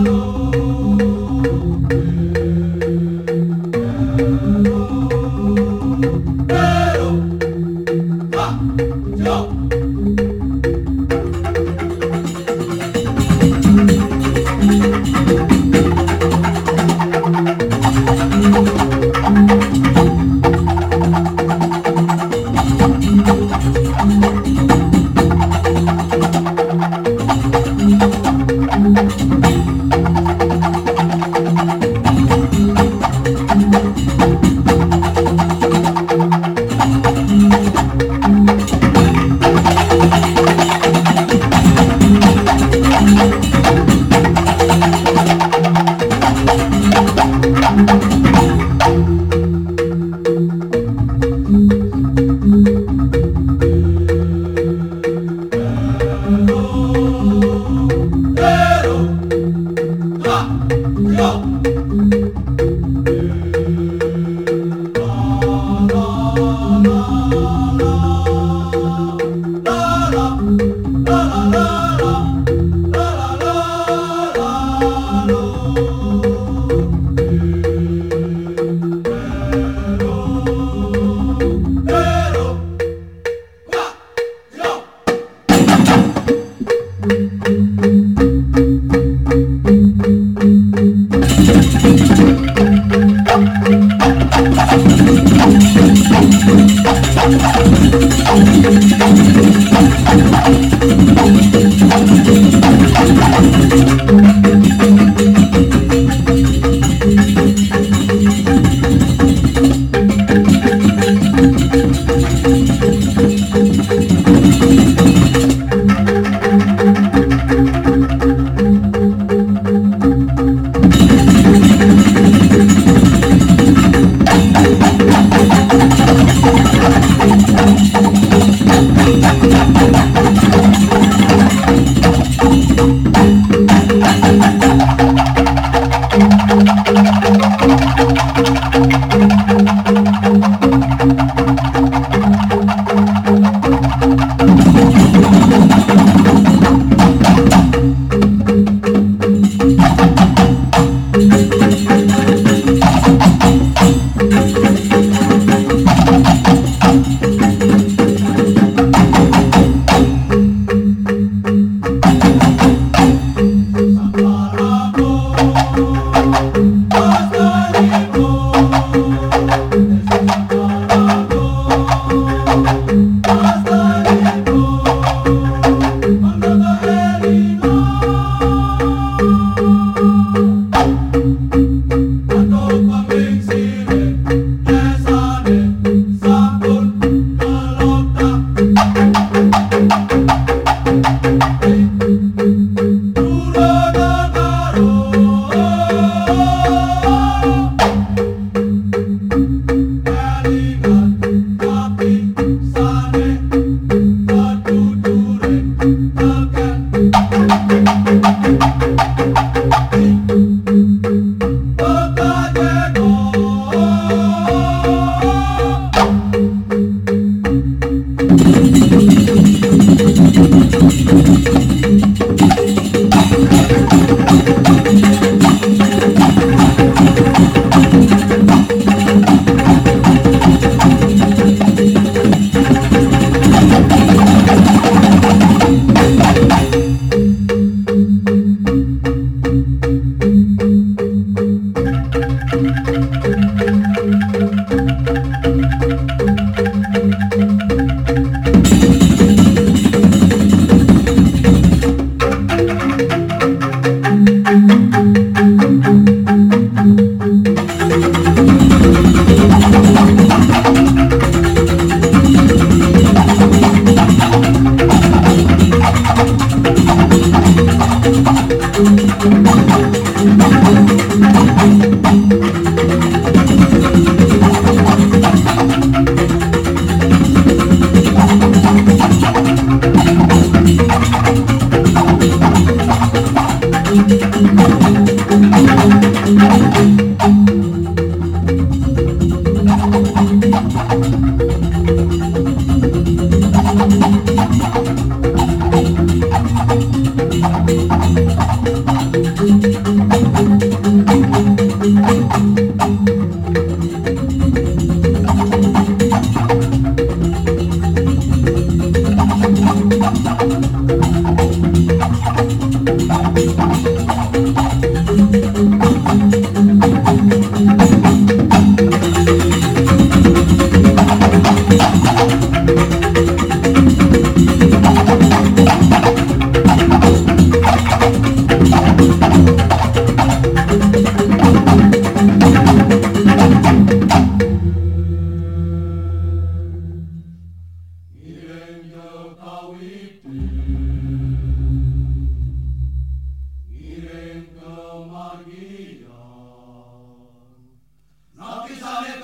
Oh,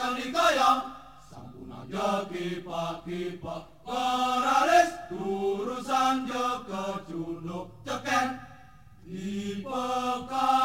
kalikaya sampun aja kipak-kipak Karalis urusan joko junuk ceken di pekajego